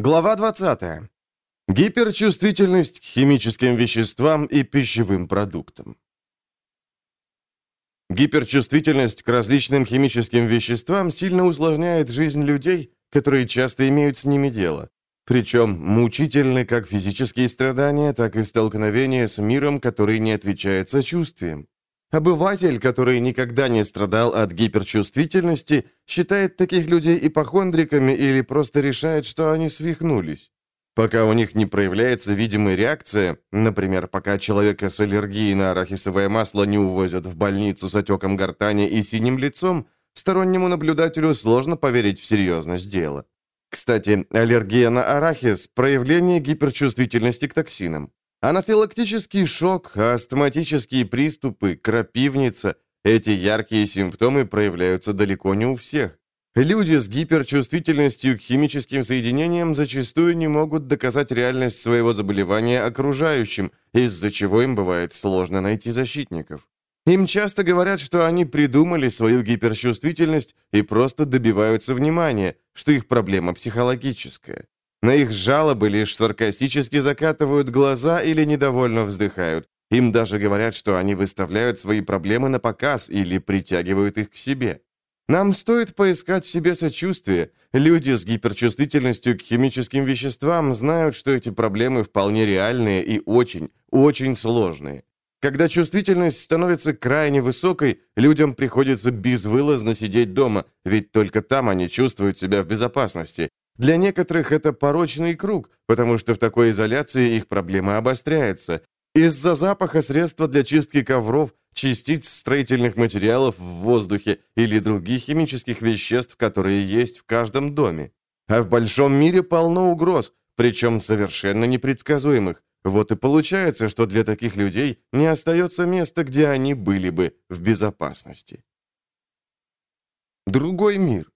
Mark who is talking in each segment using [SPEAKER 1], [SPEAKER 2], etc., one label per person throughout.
[SPEAKER 1] Глава 20. Гиперчувствительность к химическим веществам и пищевым продуктам. Гиперчувствительность к различным химическим веществам сильно усложняет жизнь людей, которые часто имеют с ними дело. Причем мучительны как физические страдания, так и столкновения с миром, который не отвечает сочувствием. Обыватель, который никогда не страдал от гиперчувствительности, считает таких людей ипохондриками или просто решает, что они свихнулись. Пока у них не проявляется видимая реакция, например, пока человека с аллергией на арахисовое масло не увозят в больницу с отеком гортани и синим лицом, стороннему наблюдателю сложно поверить в серьезность дела. Кстати, аллергия на арахис – проявление гиперчувствительности к токсинам. Анафилактический шок, астматические приступы, крапивница – эти яркие симптомы проявляются далеко не у всех. Люди с гиперчувствительностью к химическим соединениям зачастую не могут доказать реальность своего заболевания окружающим, из-за чего им бывает сложно найти защитников. Им часто говорят, что они придумали свою гиперчувствительность и просто добиваются внимания, что их проблема психологическая. На их жалобы лишь саркастически закатывают глаза или недовольно вздыхают. Им даже говорят, что они выставляют свои проблемы на показ или притягивают их к себе. Нам стоит поискать в себе сочувствие. Люди с гиперчувствительностью к химическим веществам знают, что эти проблемы вполне реальные и очень, очень сложные. Когда чувствительность становится крайне высокой, людям приходится безвылазно сидеть дома, ведь только там они чувствуют себя в безопасности. Для некоторых это порочный круг, потому что в такой изоляции их проблема обостряется. Из-за запаха средства для чистки ковров, частиц строительных материалов в воздухе или других химических веществ, которые есть в каждом доме. А в большом мире полно угроз, причем совершенно непредсказуемых. Вот и получается, что для таких людей не остается места, где они были бы в безопасности. Другой мир.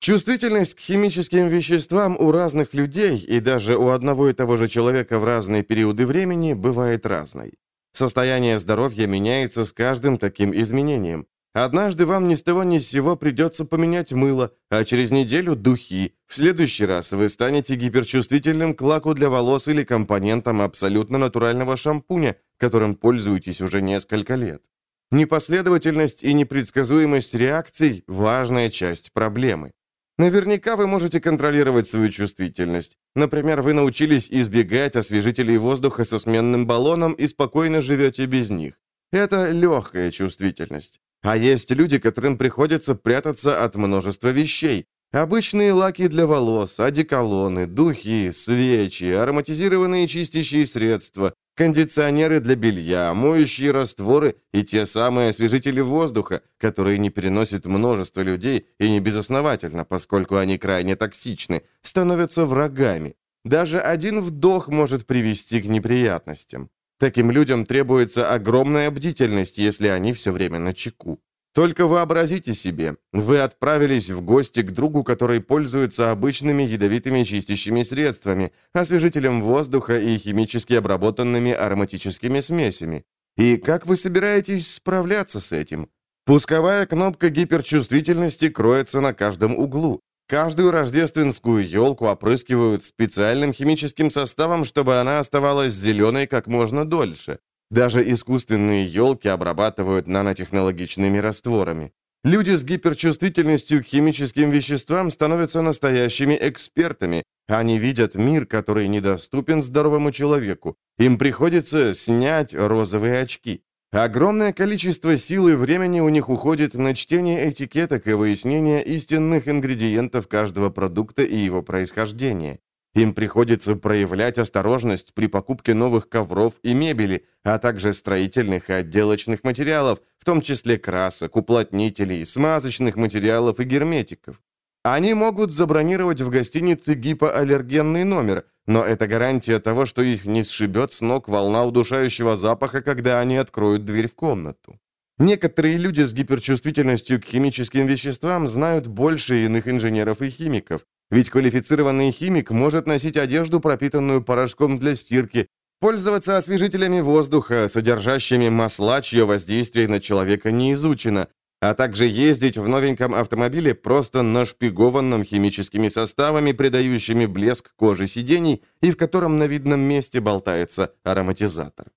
[SPEAKER 1] Чувствительность к химическим веществам у разных людей и даже у одного и того же человека в разные периоды времени бывает разной. Состояние здоровья меняется с каждым таким изменением. Однажды вам ни с того ни с сего придется поменять мыло, а через неделю – духи. В следующий раз вы станете гиперчувствительным к лаку для волос или компонентам абсолютно натурального шампуня, которым пользуетесь уже несколько лет. Непоследовательность и непредсказуемость реакций – важная часть проблемы. Наверняка вы можете контролировать свою чувствительность. Например, вы научились избегать освежителей воздуха со сменным баллоном и спокойно живете без них. Это легкая чувствительность. А есть люди, которым приходится прятаться от множества вещей. Обычные лаки для волос, одеколоны, духи, свечи, ароматизированные чистящие средства, кондиционеры для белья, моющие растворы и те самые освежители воздуха, которые не переносят множество людей и не безосновательно, поскольку они крайне токсичны, становятся врагами. Даже один вдох может привести к неприятностям. Таким людям требуется огромная бдительность, если они все время на чеку. Только вообразите себе, вы отправились в гости к другу, который пользуется обычными ядовитыми чистящими средствами, освежителем воздуха и химически обработанными ароматическими смесями. И как вы собираетесь справляться с этим? Пусковая кнопка гиперчувствительности кроется на каждом углу. Каждую рождественскую елку опрыскивают специальным химическим составом, чтобы она оставалась зеленой как можно дольше. Даже искусственные елки обрабатывают нанотехнологичными растворами. Люди с гиперчувствительностью к химическим веществам становятся настоящими экспертами. Они видят мир, который недоступен здоровому человеку. Им приходится снять розовые очки. Огромное количество сил и времени у них уходит на чтение этикеток и выяснение истинных ингредиентов каждого продукта и его происхождения. Им приходится проявлять осторожность при покупке новых ковров и мебели, а также строительных и отделочных материалов, в том числе красок, уплотнителей, смазочных материалов и герметиков. Они могут забронировать в гостинице гипоаллергенный номер, но это гарантия того, что их не сшибет с ног волна удушающего запаха, когда они откроют дверь в комнату. Некоторые люди с гиперчувствительностью к химическим веществам знают больше иных инженеров и химиков, ведь квалифицированный химик может носить одежду, пропитанную порошком для стирки, пользоваться освежителями воздуха, содержащими масла, чье воздействие на человека не изучено, а также ездить в новеньком автомобиле, просто нашпигованном химическими составами, придающими блеск кожи сидений, и в котором на видном месте болтается ароматизатор.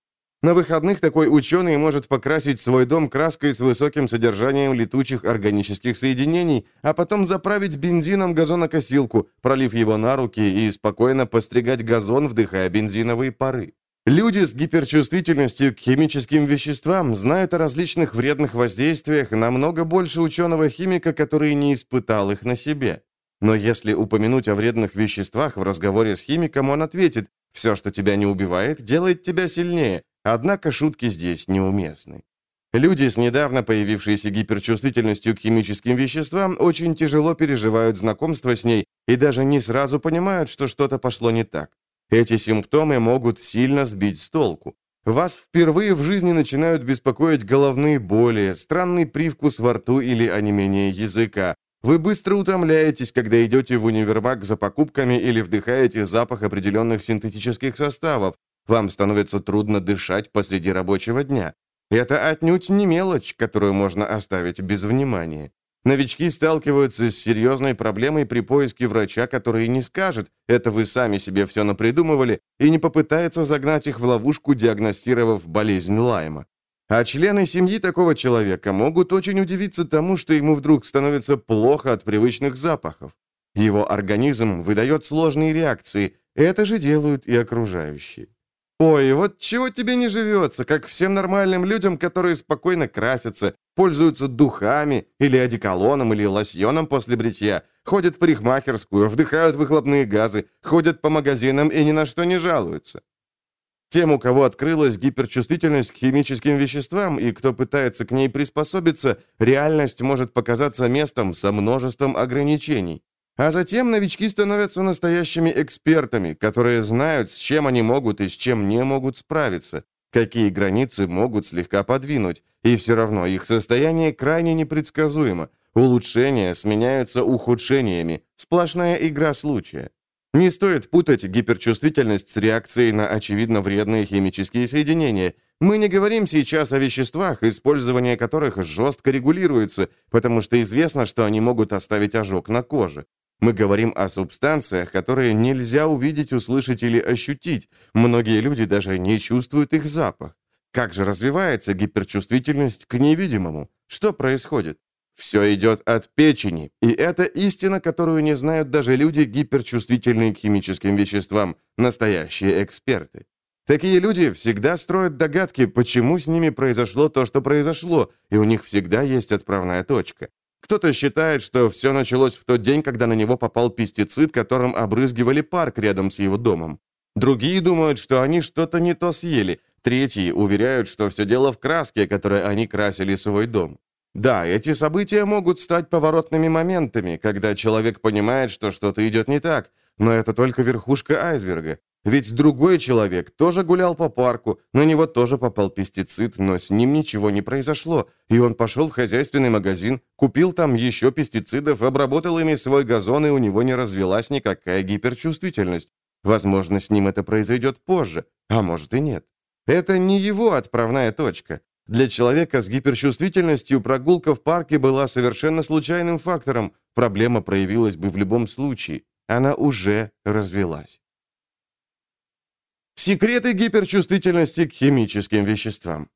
[SPEAKER 1] На выходных такой ученый может покрасить свой дом краской с высоким содержанием летучих органических соединений, а потом заправить бензином газонокосилку, пролив его на руки и спокойно постригать газон, вдыхая бензиновые пары. Люди с гиперчувствительностью к химическим веществам знают о различных вредных воздействиях намного больше ученого-химика, который не испытал их на себе. Но если упомянуть о вредных веществах в разговоре с химиком, он ответит, «Все, что тебя не убивает, делает тебя сильнее». Однако шутки здесь неуместны. Люди с недавно появившейся гиперчувствительностью к химическим веществам очень тяжело переживают знакомство с ней и даже не сразу понимают, что что-то пошло не так. Эти симптомы могут сильно сбить с толку. Вас впервые в жизни начинают беспокоить головные боли, странный привкус во рту или онемение языка. Вы быстро утомляетесь, когда идете в универмаг за покупками или вдыхаете запах определенных синтетических составов. Вам становится трудно дышать посреди рабочего дня. Это отнюдь не мелочь, которую можно оставить без внимания. Новички сталкиваются с серьезной проблемой при поиске врача, который не скажет «это вы сами себе все напридумывали» и не попытается загнать их в ловушку, диагностировав болезнь Лайма. А члены семьи такого человека могут очень удивиться тому, что ему вдруг становится плохо от привычных запахов. Его организм выдает сложные реакции, это же делают и окружающие. Ой, вот чего тебе не живется, как всем нормальным людям, которые спокойно красятся, пользуются духами или одеколоном или лосьоном после бритья, ходят в парикмахерскую, вдыхают выхлопные газы, ходят по магазинам и ни на что не жалуются. Тем, у кого открылась гиперчувствительность к химическим веществам и кто пытается к ней приспособиться, реальность может показаться местом со множеством ограничений. А затем новички становятся настоящими экспертами, которые знают, с чем они могут и с чем не могут справиться, какие границы могут слегка подвинуть, и все равно их состояние крайне непредсказуемо. Улучшения сменяются ухудшениями, сплошная игра случая. Не стоит путать гиперчувствительность с реакцией на очевидно вредные химические соединения. Мы не говорим сейчас о веществах, использование которых жестко регулируется, потому что известно, что они могут оставить ожог на коже. Мы говорим о субстанциях, которые нельзя увидеть, услышать или ощутить. Многие люди даже не чувствуют их запах. Как же развивается гиперчувствительность к невидимому? Что происходит? Все идет от печени, и это истина, которую не знают даже люди, гиперчувствительные к химическим веществам, настоящие эксперты. Такие люди всегда строят догадки, почему с ними произошло то, что произошло, и у них всегда есть отправная точка. Кто-то считает, что все началось в тот день, когда на него попал пестицид, которым обрызгивали парк рядом с его домом. Другие думают, что они что-то не то съели. Третьи уверяют, что все дело в краске, которой они красили свой дом. Да, эти события могут стать поворотными моментами, когда человек понимает, что что-то идет не так, но это только верхушка айсберга. Ведь другой человек тоже гулял по парку, на него тоже попал пестицид, но с ним ничего не произошло, и он пошел в хозяйственный магазин, купил там еще пестицидов, обработал ими свой газон, и у него не развелась никакая гиперчувствительность. Возможно, с ним это произойдет позже, а может и нет. Это не его отправная точка. Для человека с гиперчувствительностью прогулка в парке была совершенно случайным фактором, проблема проявилась бы в любом случае. Она уже развелась. Секреты гиперчувствительности к химическим веществам.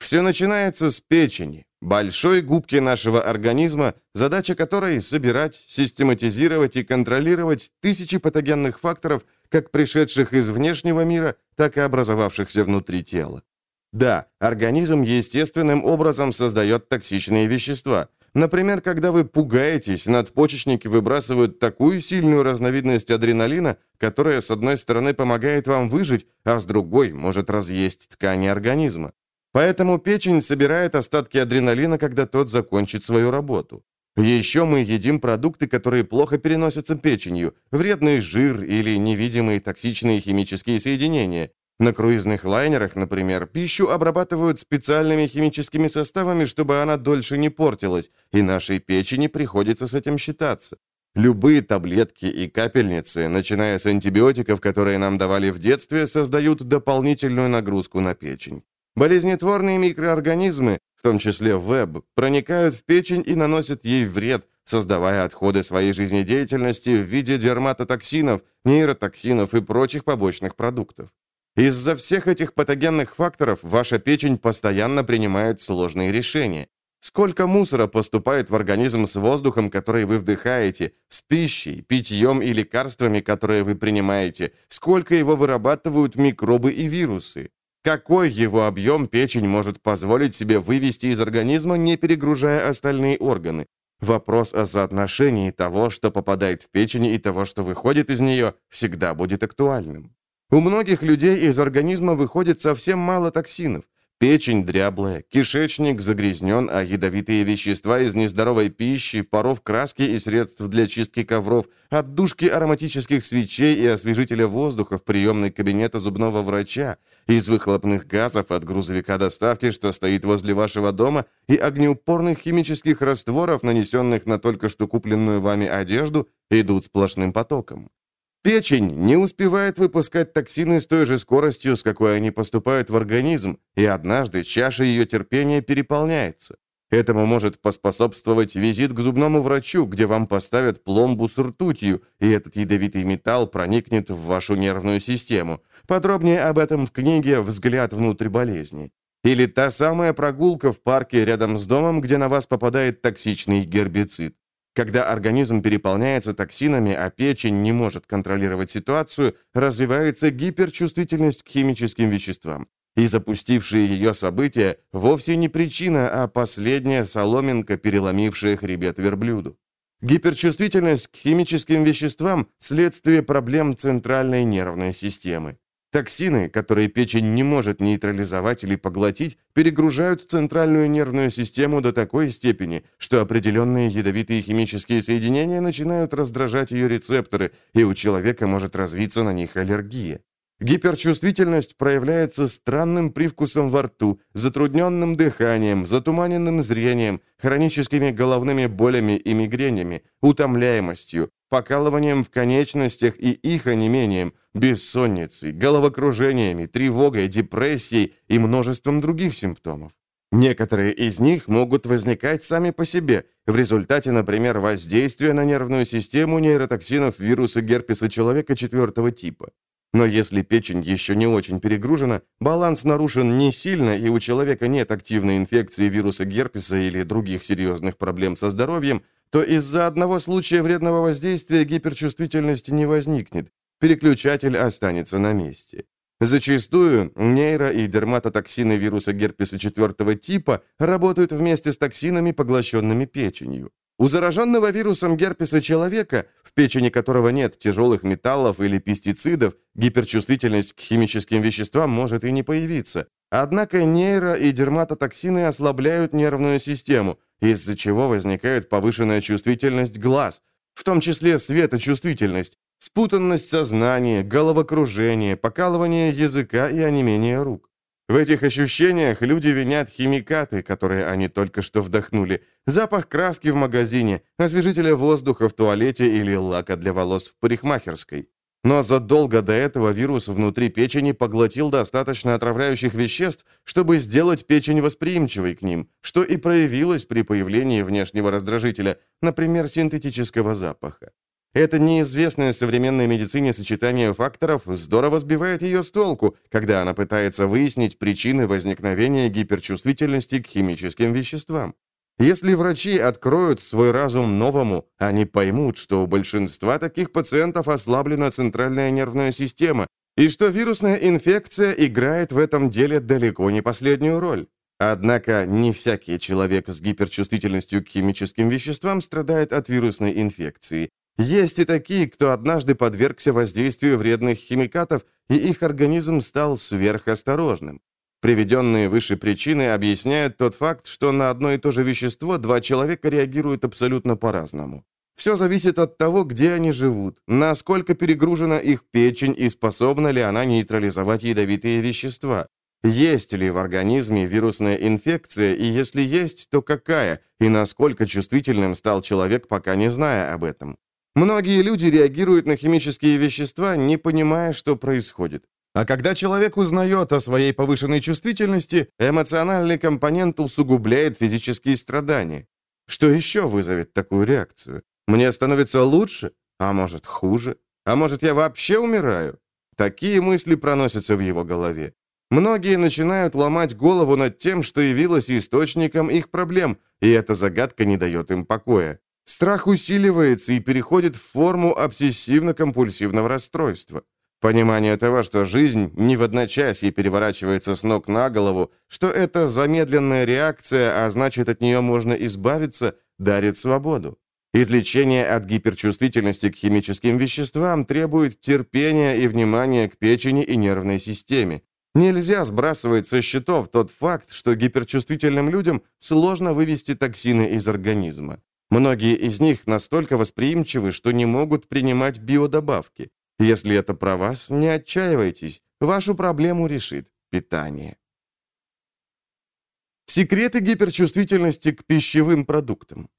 [SPEAKER 1] Все начинается с печени, большой губки нашего организма, задача которой – собирать, систематизировать и контролировать тысячи патогенных факторов, как пришедших из внешнего мира, так и образовавшихся внутри тела. Да, организм естественным образом создает токсичные вещества, Например, когда вы пугаетесь, надпочечники выбрасывают такую сильную разновидность адреналина, которая, с одной стороны, помогает вам выжить, а с другой может разъесть ткани организма. Поэтому печень собирает остатки адреналина, когда тот закончит свою работу. Еще мы едим продукты, которые плохо переносятся печенью, вредный жир или невидимые токсичные химические соединения. На круизных лайнерах, например, пищу обрабатывают специальными химическими составами, чтобы она дольше не портилась, и нашей печени приходится с этим считаться. Любые таблетки и капельницы, начиная с антибиотиков, которые нам давали в детстве, создают дополнительную нагрузку на печень. Болезнетворные микроорганизмы в том числе веб, проникают в печень и наносят ей вред, создавая отходы своей жизнедеятельности в виде дерматотоксинов, нейротоксинов и прочих побочных продуктов. Из-за всех этих патогенных факторов ваша печень постоянно принимает сложные решения. Сколько мусора поступает в организм с воздухом, который вы вдыхаете, с пищей, питьем и лекарствами, которые вы принимаете, сколько его вырабатывают микробы и вирусы. Какой его объем печень может позволить себе вывести из организма, не перегружая остальные органы? Вопрос о соотношении того, что попадает в печень, и того, что выходит из нее, всегда будет актуальным. У многих людей из организма выходит совсем мало токсинов. Печень дряблая, кишечник загрязнен, а ядовитые вещества из нездоровой пищи, паров краски и средств для чистки ковров, отдушки ароматических свечей и освежителя воздуха в приемной кабинета зубного врача, из выхлопных газов от грузовика доставки, что стоит возле вашего дома, и огнеупорных химических растворов, нанесенных на только что купленную вами одежду, идут сплошным потоком. Печень не успевает выпускать токсины с той же скоростью, с какой они поступают в организм, и однажды чаша ее терпения переполняется. Этому может поспособствовать визит к зубному врачу, где вам поставят пломбу с ртутью, и этот ядовитый металл проникнет в вашу нервную систему. Подробнее об этом в книге «Взгляд внутрь болезни». Или та самая прогулка в парке рядом с домом, где на вас попадает токсичный гербицид. Когда организм переполняется токсинами, а печень не может контролировать ситуацию, развивается гиперчувствительность к химическим веществам. И запустившие ее события вовсе не причина, а последняя соломинка, переломившая хребет верблюду. Гиперчувствительность к химическим веществам – следствие проблем центральной нервной системы. Токсины, которые печень не может нейтрализовать или поглотить, перегружают центральную нервную систему до такой степени, что определенные ядовитые химические соединения начинают раздражать ее рецепторы, и у человека может развиться на них аллергия. Гиперчувствительность проявляется странным привкусом во рту, затрудненным дыханием, затуманенным зрением, хроническими головными болями и мигренями, утомляемостью, покалыванием в конечностях и их онемением, бессонницей, головокружениями, тревогой, депрессией и множеством других симптомов. Некоторые из них могут возникать сами по себе, в результате, например, воздействия на нервную систему нейротоксинов вируса герпеса человека четвертого типа. Но если печень еще не очень перегружена, баланс нарушен не сильно, и у человека нет активной инфекции вируса герпеса или других серьезных проблем со здоровьем, то из-за одного случая вредного воздействия гиперчувствительности не возникнет. Переключатель останется на месте. Зачастую нейро- и дерматотоксины вируса герпеса четвертого типа работают вместе с токсинами, поглощенными печенью. У зараженного вирусом герпеса человека, в печени которого нет тяжелых металлов или пестицидов, гиперчувствительность к химическим веществам может и не появиться. Однако нейро- и дерматотоксины ослабляют нервную систему, из-за чего возникает повышенная чувствительность глаз, в том числе светочувствительность, спутанность сознания, головокружение, покалывание языка и онемение рук. В этих ощущениях люди винят химикаты, которые они только что вдохнули, запах краски в магазине, освежителя воздуха в туалете или лака для волос в парикмахерской. Но задолго до этого вирус внутри печени поглотил достаточно отравляющих веществ, чтобы сделать печень восприимчивой к ним, что и проявилось при появлении внешнего раздражителя, например, синтетического запаха. Это неизвестное современной медицине сочетание факторов здорово сбивает ее с толку, когда она пытается выяснить причины возникновения гиперчувствительности к химическим веществам. Если врачи откроют свой разум новому, они поймут, что у большинства таких пациентов ослаблена центральная нервная система, и что вирусная инфекция играет в этом деле далеко не последнюю роль. Однако не всякий человек с гиперчувствительностью к химическим веществам страдает от вирусной инфекции. Есть и такие, кто однажды подвергся воздействию вредных химикатов, и их организм стал сверхосторожным. Приведенные выше причины объясняют тот факт, что на одно и то же вещество два человека реагируют абсолютно по-разному. Все зависит от того, где они живут, насколько перегружена их печень и способна ли она нейтрализовать ядовитые вещества. Есть ли в организме вирусная инфекция, и если есть, то какая, и насколько чувствительным стал человек, пока не зная об этом. Многие люди реагируют на химические вещества, не понимая, что происходит. А когда человек узнает о своей повышенной чувствительности, эмоциональный компонент усугубляет физические страдания. Что еще вызовет такую реакцию? Мне становится лучше? А может, хуже? А может, я вообще умираю? Такие мысли проносятся в его голове. Многие начинают ломать голову над тем, что явилось источником их проблем, и эта загадка не дает им покоя. Страх усиливается и переходит в форму обсессивно-компульсивного расстройства. Понимание того, что жизнь не в одночасье переворачивается с ног на голову, что это замедленная реакция, а значит от нее можно избавиться, дарит свободу. Излечение от гиперчувствительности к химическим веществам требует терпения и внимания к печени и нервной системе. Нельзя сбрасывать со счетов тот факт, что гиперчувствительным людям сложно вывести токсины из организма. Многие из них настолько восприимчивы, что не могут принимать биодобавки. Если это про вас, не отчаивайтесь. Вашу проблему решит питание. Секреты гиперчувствительности к пищевым продуктам.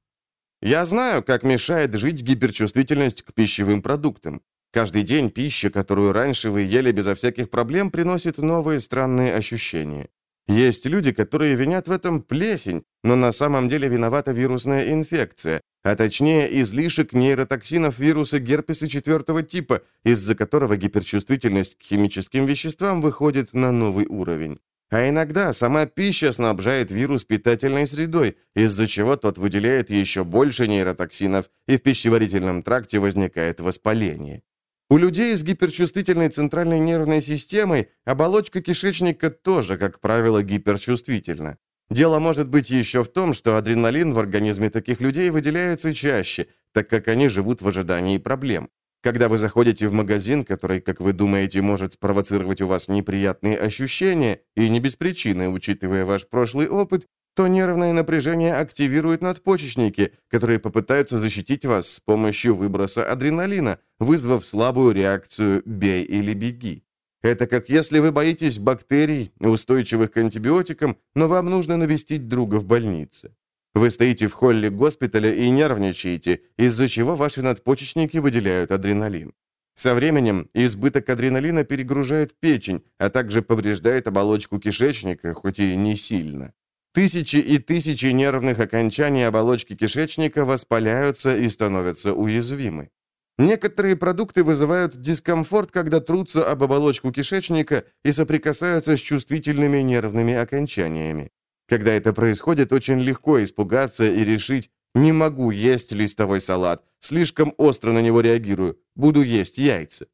[SPEAKER 1] Я знаю, как мешает жить гиперчувствительность к пищевым продуктам. Каждый день пища, которую раньше вы ели безо всяких проблем, приносит новые странные ощущения. Есть люди, которые винят в этом плесень, но на самом деле виновата вирусная инфекция, а точнее излишек нейротоксинов вируса герпеса четвертого типа, из-за которого гиперчувствительность к химическим веществам выходит на новый уровень. А иногда сама пища снабжает вирус питательной средой, из-за чего тот выделяет еще больше нейротоксинов, и в пищеварительном тракте возникает воспаление. У людей с гиперчувствительной центральной нервной системой оболочка кишечника тоже, как правило, гиперчувствительна. Дело может быть еще в том, что адреналин в организме таких людей выделяется чаще, так как они живут в ожидании проблем. Когда вы заходите в магазин, который, как вы думаете, может спровоцировать у вас неприятные ощущения, и не без причины, учитывая ваш прошлый опыт, то нервное напряжение активирует надпочечники, которые попытаются защитить вас с помощью выброса адреналина, вызвав слабую реакцию «бей или беги». Это как если вы боитесь бактерий, устойчивых к антибиотикам, но вам нужно навестить друга в больнице. Вы стоите в холле госпиталя и нервничаете, из-за чего ваши надпочечники выделяют адреналин. Со временем избыток адреналина перегружает печень, а также повреждает оболочку кишечника, хоть и не сильно. Тысячи и тысячи нервных окончаний оболочки кишечника воспаляются и становятся уязвимы. Некоторые продукты вызывают дискомфорт, когда трутся об оболочку кишечника и соприкасаются с чувствительными нервными окончаниями. Когда это происходит, очень легко испугаться и решить «не могу есть листовой салат, слишком остро на него реагирую, буду есть яйца».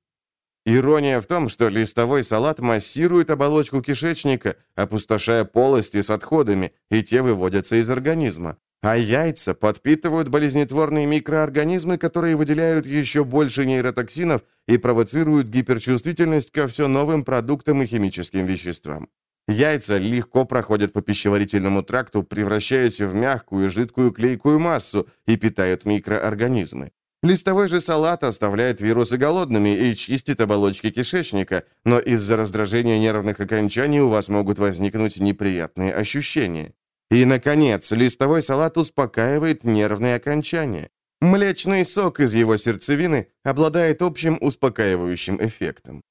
[SPEAKER 1] Ирония в том, что листовой салат массирует оболочку кишечника, опустошая полости с отходами, и те выводятся из организма. А яйца подпитывают болезнетворные микроорганизмы, которые выделяют еще больше нейротоксинов и провоцируют гиперчувствительность ко все новым продуктам и химическим веществам. Яйца легко проходят по пищеварительному тракту, превращаясь в мягкую жидкую клейкую массу и питают микроорганизмы. Листовой же салат оставляет вирусы голодными и чистит оболочки кишечника, но из-за раздражения нервных окончаний у вас могут возникнуть неприятные ощущения. И, наконец, листовой салат успокаивает нервные окончания. Млечный сок из его сердцевины обладает общим успокаивающим эффектом.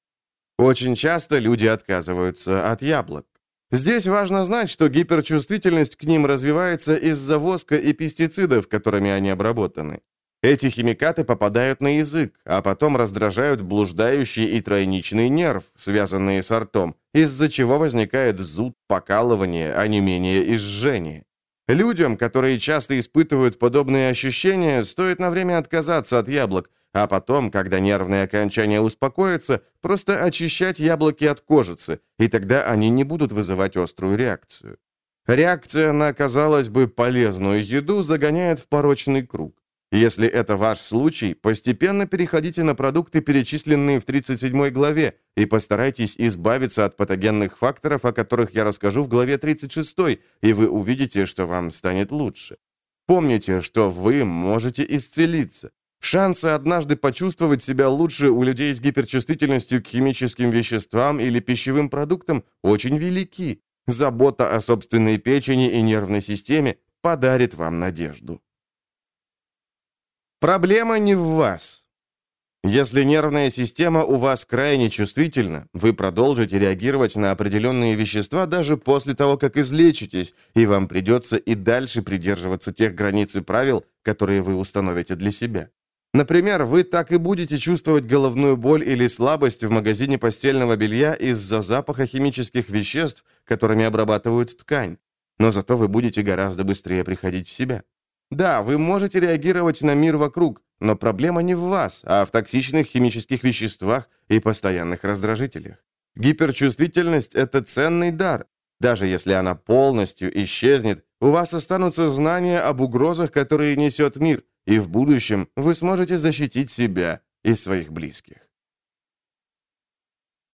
[SPEAKER 1] Очень часто люди отказываются от яблок. Здесь важно знать, что гиперчувствительность к ним развивается из-за воска и пестицидов, которыми они обработаны. Эти химикаты попадают на язык, а потом раздражают блуждающий и тройничный нерв, связанные с ртом, из-за чего возникает зуд, покалывание, а не менее жжение. Людям, которые часто испытывают подобные ощущения, стоит на время отказаться от яблок, а потом, когда нервные окончания успокоятся, просто очищать яблоки от кожицы, и тогда они не будут вызывать острую реакцию. Реакция на, казалось бы, полезную еду загоняет в порочный круг. Если это ваш случай, постепенно переходите на продукты, перечисленные в 37 главе, и постарайтесь избавиться от патогенных факторов, о которых я расскажу в главе 36, и вы увидите, что вам станет лучше. Помните, что вы можете исцелиться. Шансы однажды почувствовать себя лучше у людей с гиперчувствительностью к химическим веществам или пищевым продуктам очень велики. Забота о собственной печени и нервной системе подарит вам надежду. Проблема не в вас. Если нервная система у вас крайне чувствительна, вы продолжите реагировать на определенные вещества даже после того, как излечитесь, и вам придется и дальше придерживаться тех границ и правил, которые вы установите для себя. Например, вы так и будете чувствовать головную боль или слабость в магазине постельного белья из-за запаха химических веществ, которыми обрабатывают ткань. Но зато вы будете гораздо быстрее приходить в себя. Да, вы можете реагировать на мир вокруг, но проблема не в вас, а в токсичных химических веществах и постоянных раздражителях. Гиперчувствительность – это ценный дар. Даже если она полностью исчезнет, у вас останутся знания об угрозах, которые несет мир – и в будущем вы сможете защитить себя и своих близких.